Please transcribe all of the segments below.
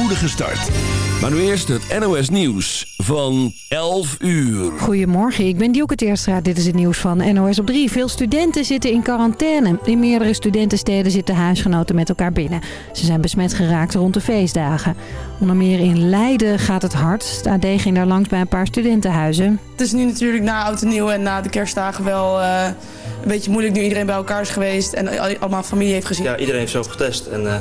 spoedige start. Maar nu eerst het NOS Nieuws van 11 uur. Goedemorgen, ik ben Dielke Teerstra. Dit is het nieuws van NOS op 3. Veel studenten zitten in quarantaine. In meerdere studentensteden zitten huisgenoten met elkaar binnen. Ze zijn besmet geraakt rond de feestdagen. Onder meer in Leiden gaat het hard. De AD ging daar langs bij een paar studentenhuizen. Het is nu natuurlijk na oud en nieuw en na de kerstdagen wel uh, een beetje moeilijk nu iedereen bij elkaar is geweest en allemaal familie heeft gezien. Ja, iedereen heeft zelf getest en uh,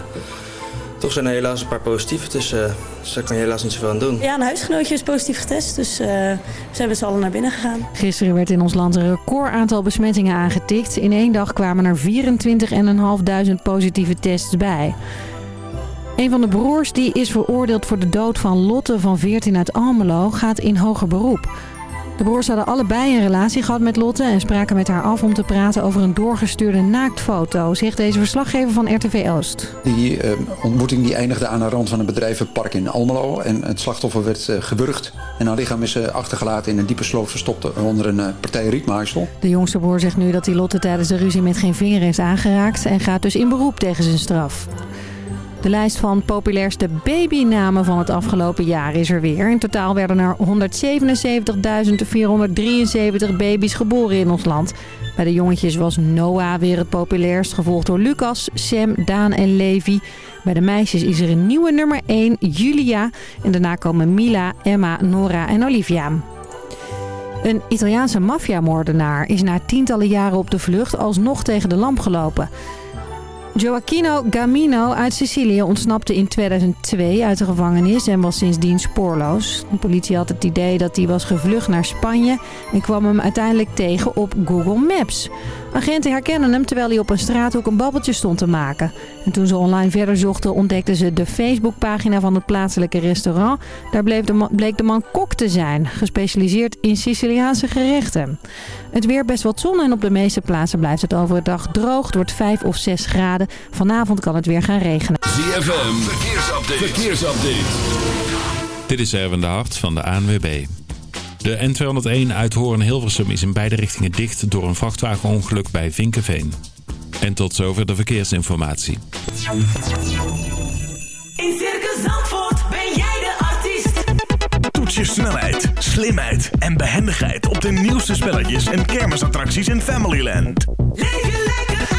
toch zijn er helaas een paar positief, dus, uh, dus daar kan je helaas niet zoveel aan doen. Ja, een huisgenootje is positief getest, dus we zijn met z'n allen naar binnen gegaan. Gisteren werd in ons land een record aantal besmettingen aangetikt. In één dag kwamen er 24.500 positieve tests bij. Een van de broers die is veroordeeld voor de dood van Lotte van 14 uit Almelo gaat in hoger beroep. De broers hadden allebei een relatie gehad met Lotte en spraken met haar af om te praten over een doorgestuurde naaktfoto, zegt deze verslaggever van RTV Oost. Die uh, ontmoeting die eindigde aan de rand van een bedrijvenpark in Almelo en het slachtoffer werd uh, gewurgd en haar lichaam is uh, achtergelaten in een diepe sloot verstopt onder een partij rietmaaisel. De jongste broer zegt nu dat hij Lotte tijdens de ruzie met geen vinger is aangeraakt en gaat dus in beroep tegen zijn straf. De lijst van populairste babynamen van het afgelopen jaar is er weer. In totaal werden er 177.473 baby's geboren in ons land. Bij de jongetjes was Noah weer het populairst, gevolgd door Lucas, Sam, Daan en Levi. Bij de meisjes is er een nieuwe nummer 1, Julia. En daarna komen Mila, Emma, Nora en Olivia. Een Italiaanse maffiamoordenaar is na tientallen jaren op de vlucht alsnog tegen de lamp gelopen. Joaquino Gamino uit Sicilië ontsnapte in 2002 uit de gevangenis en was sindsdien spoorloos. De politie had het idee dat hij was gevlucht naar Spanje en kwam hem uiteindelijk tegen op Google Maps. Agenten herkennen hem terwijl hij op een straathoek een babbeltje stond te maken. En toen ze online verder zochten ontdekten ze de Facebookpagina van het plaatselijke restaurant. Daar bleek de, man, bleek de man kok te zijn, gespecialiseerd in Siciliaanse gerechten. Het weer best wat zon en op de meeste plaatsen blijft het overdag droog. Het wordt 5 of 6 graden. Vanavond kan het weer gaan regenen. ZFM, verkeersupdate. verkeersupdate. Dit is Erwin de Hart van de ANWB. De N201 uit Hoorn-Hilversum is in beide richtingen dicht door een vrachtwagenongeluk bij Vinkenveen. En tot zover de verkeersinformatie. In Circus Zandvoort ben jij de artiest. Toets je snelheid, slimheid en behendigheid op de nieuwste spelletjes en kermisattracties in Familyland. Leef je lekker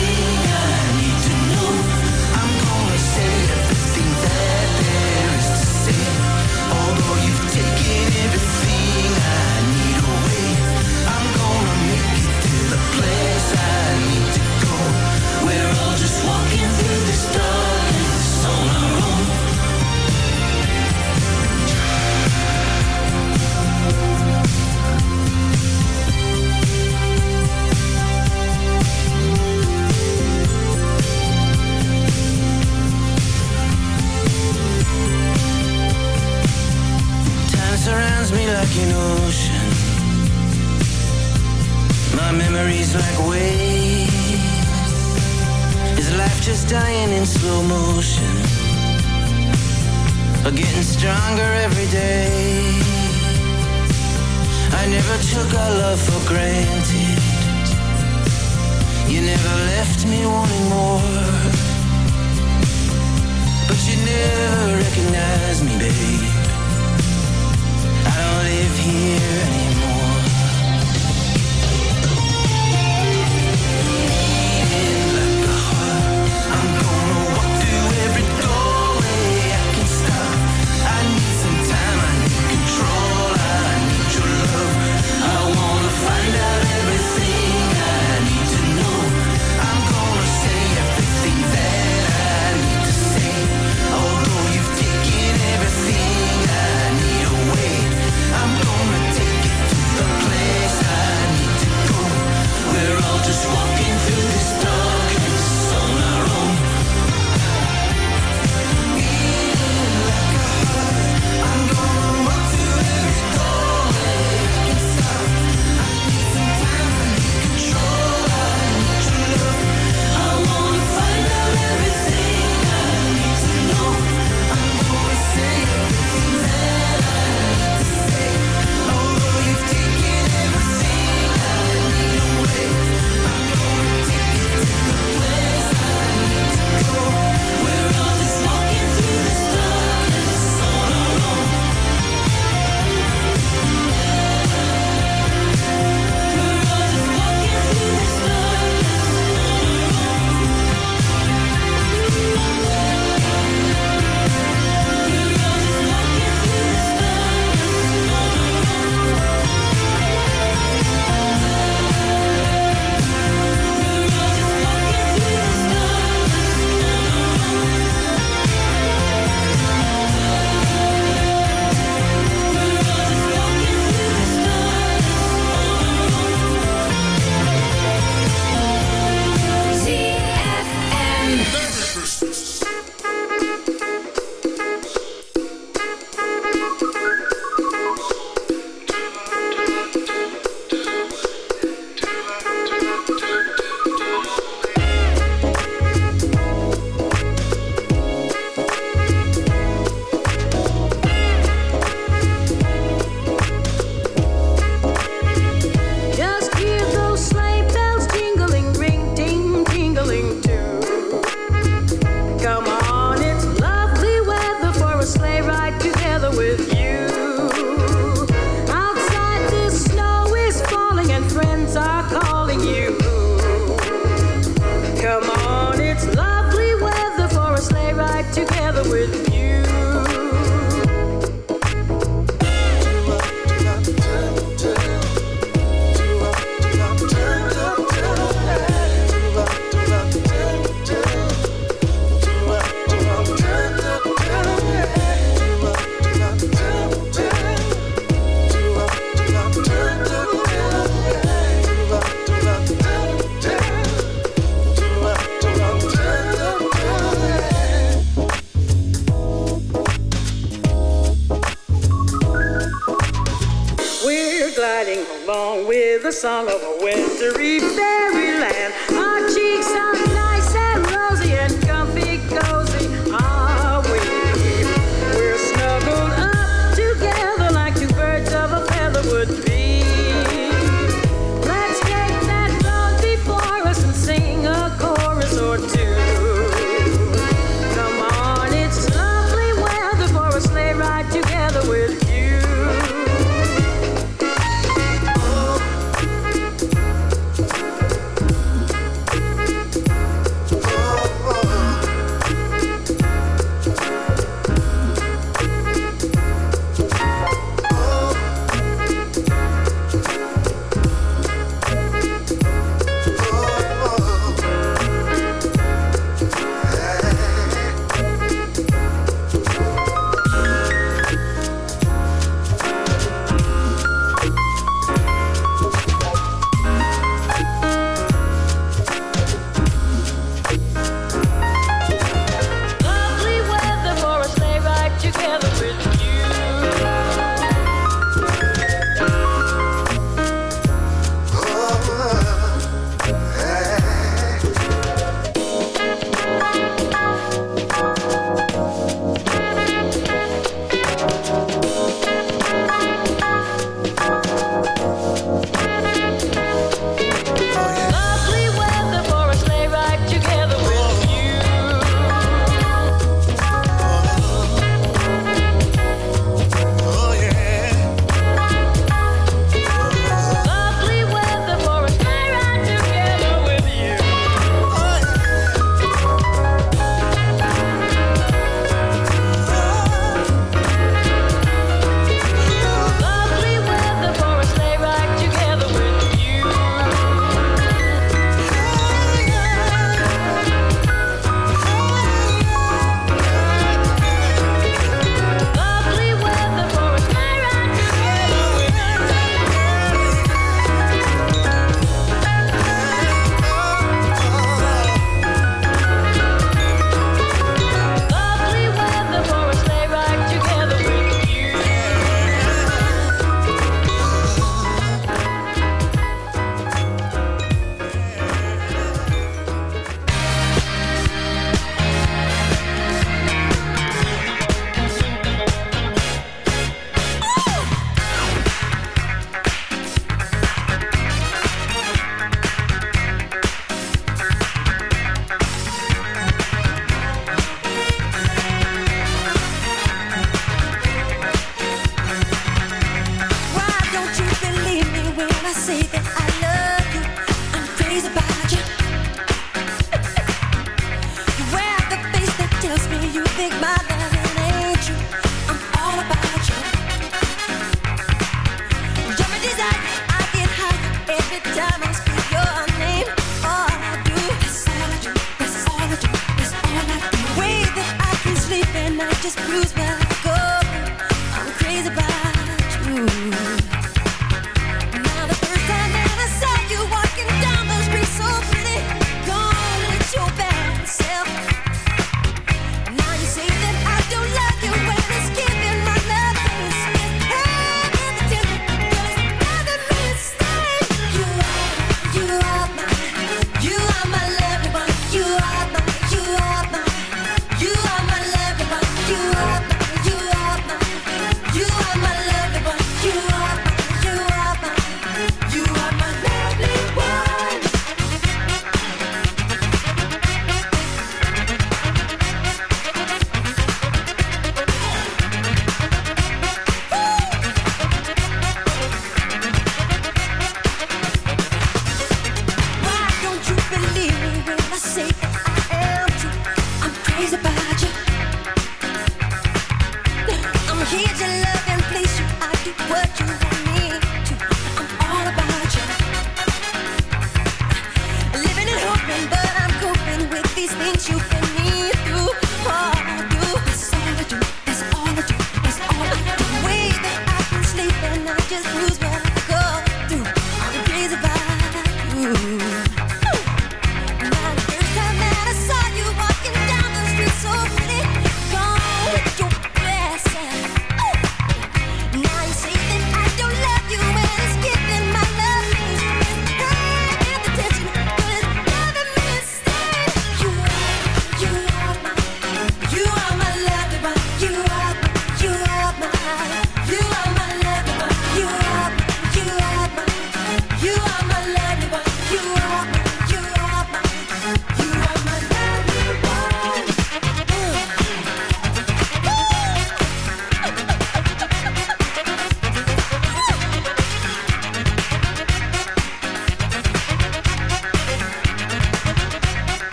song of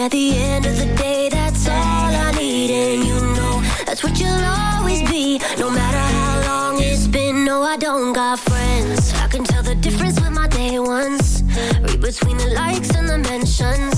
At the end of the day, that's all I need. And you know that's what you'll always be. No matter how long it's been, no, I don't got friends. I can tell the difference with my day ones. Read between the likes and the mentions.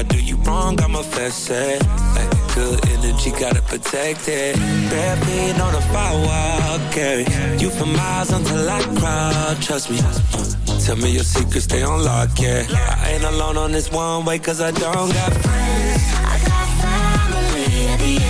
I do you wrong, I'ma fess it. Like good energy, gotta protect it. Bare feet on the firewall, carry you for miles until I cry. Trust me. Tell me your secrets, stay on lock, yeah. I ain't alone on this one way, cause I don't got friends. I got family at the end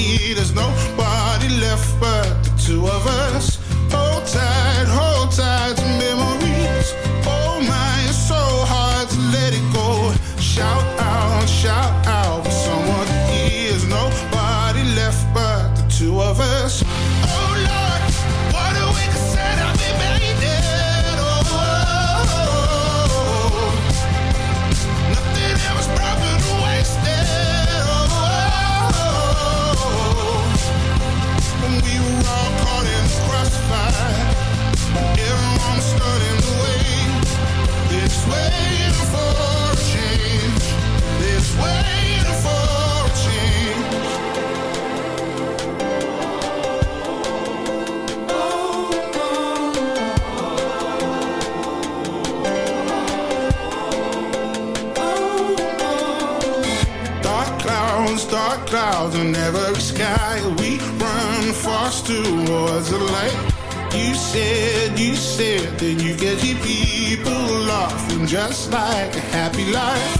eat. There's nobody left but the two of us. then you get your people laughing just like a happy life.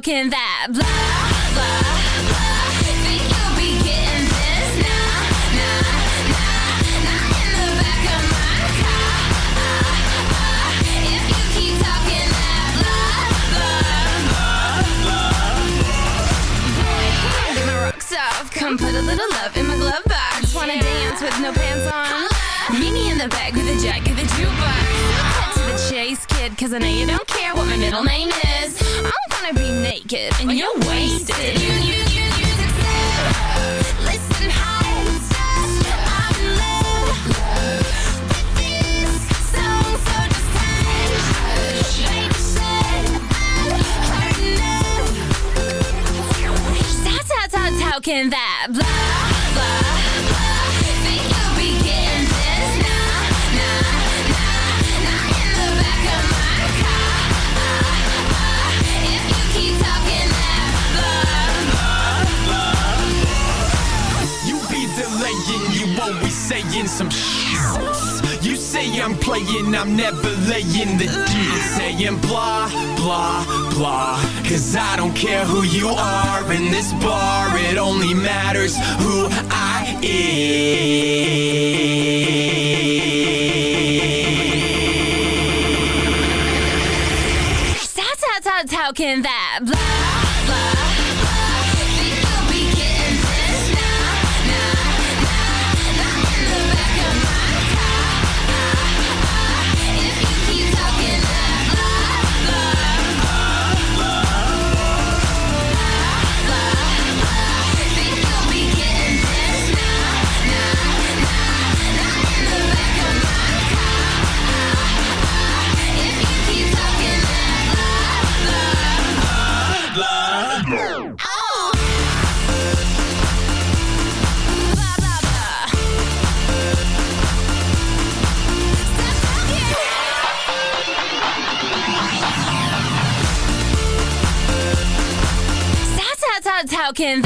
can that blah, blah, blah? Think you'll be getting this? Nah, nah, nah, nah. In the back of my car. If you keep talking that blah, blah, blah. Boy, get my rocks off. Come put a little love in my glove box. Wanna dance with no pants on? Meet me in the back with a jack of the jukebox. Cause I know you don't care what my middle name is. I'm gonna be naked and you're wasted. You, you, you, you said, listen. I'm in love with this song, so just hush. Said enough. How, how, can that blah, blah? Saying some shit. You say I'm playing, I'm never laying the deal. Saying blah, blah, blah. Cause I don't care who you are in this bar, it only matters who I am. How, how, can that blah, Talking